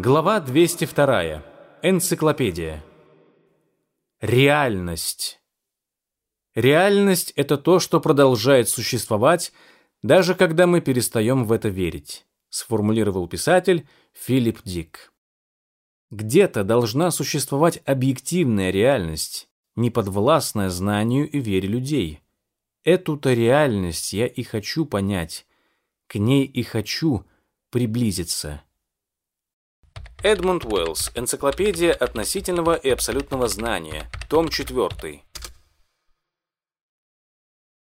Глава 202. Энциклопедия. Реальность. Реальность – это то, что продолжает существовать, даже когда мы перестаем в это верить, сформулировал писатель Филипп Дик. Где-то должна существовать объективная реальность, неподвластная знанию и вере людей. Эту-то реальность я и хочу понять, к ней и хочу приблизиться. Эдмунд Уэллс. Энциклопедия относительного и абсолютного знания. Том 4.